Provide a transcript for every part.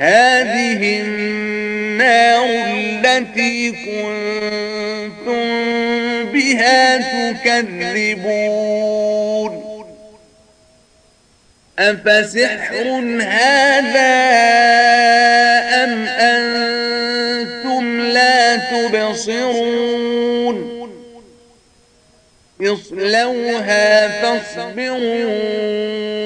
هذه النار التي كنتم بها تكذبون. أفسحر هذا أم أنتم لا تبصرون؟ اصلوها فاصبرون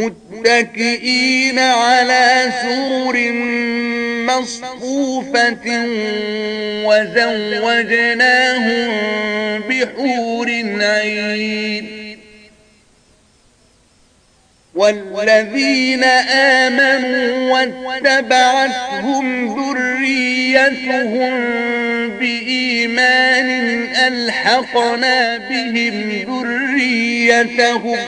متكئين على سور مصفوفة وزوجناهم بحور عين. والذين آمنوا واتبعتهم ذريتهم بإيمان ألحقنا بهم ذريتهم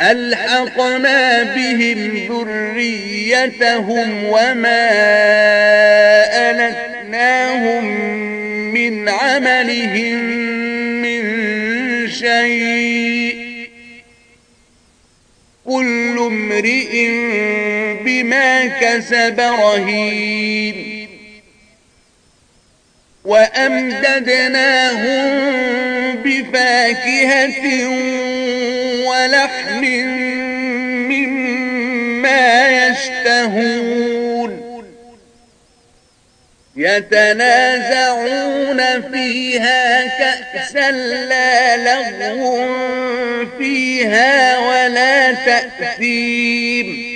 ألحقنا بهم ذريتهم وما ألتناهم من عملهم من شيء كل امرئ بما كسب رهيب وأمددناهم بفاكهة ولحم مما يشتهون يتنازعون فيها كأسا لا لغو فيها ولا تأثيم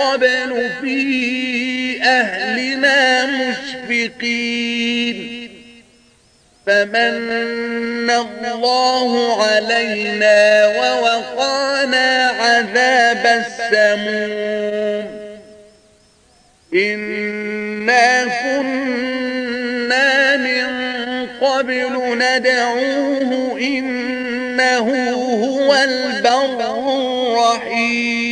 قبل في أهلنا مشفقين فمن الله علينا ووقعنا عذاب السموم إنا كنا من قبل ندعوه إنه هو البر الرحيم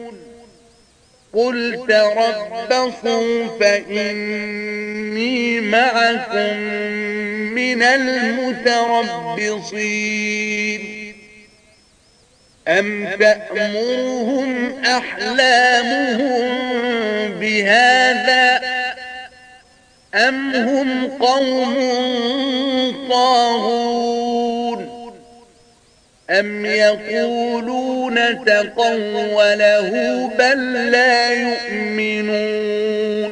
قل تربصوا فإني معكم من المتربصين. أم تأمرهم أحلامهم بهذا أم هم قوم طاغون؟ أم يقولون تقوله بل لا يؤمنون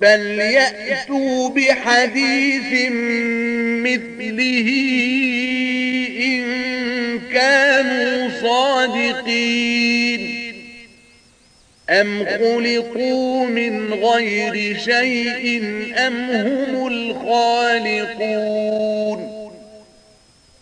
بل يأتوا بحديث مثله إن كانوا صادقين أم خلقوا من غير شيء أم هم الخالقون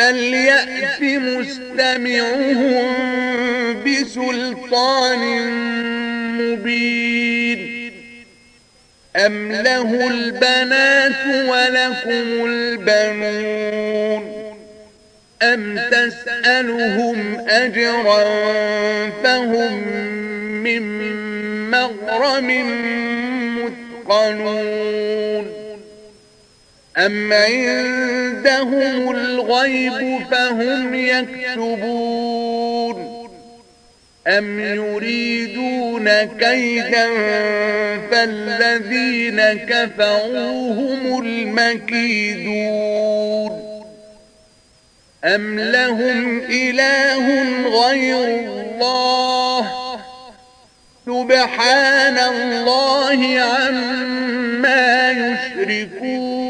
فليأت مستمعهم بسلطان مبين. أم له البنات ولكم البنون. أم تسألهم أجرا فهم من مغرم متقنون. أم عِنْدَهُمْ عندهم الغيب فهم يكتبون. أم يريدون كيدا فالذين كفعوا هم المكيدون. أم لهم إله غير الله؟ سبحان الله عما يشركون.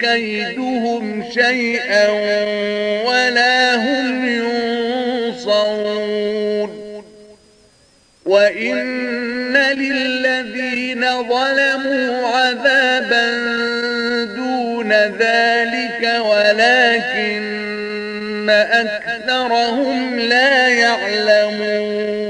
كيدهم شيئا ولا هم ينصرون. وإن للذين ظلموا عذابا دون ذلك ولكن أكثرهم لا يعلمون.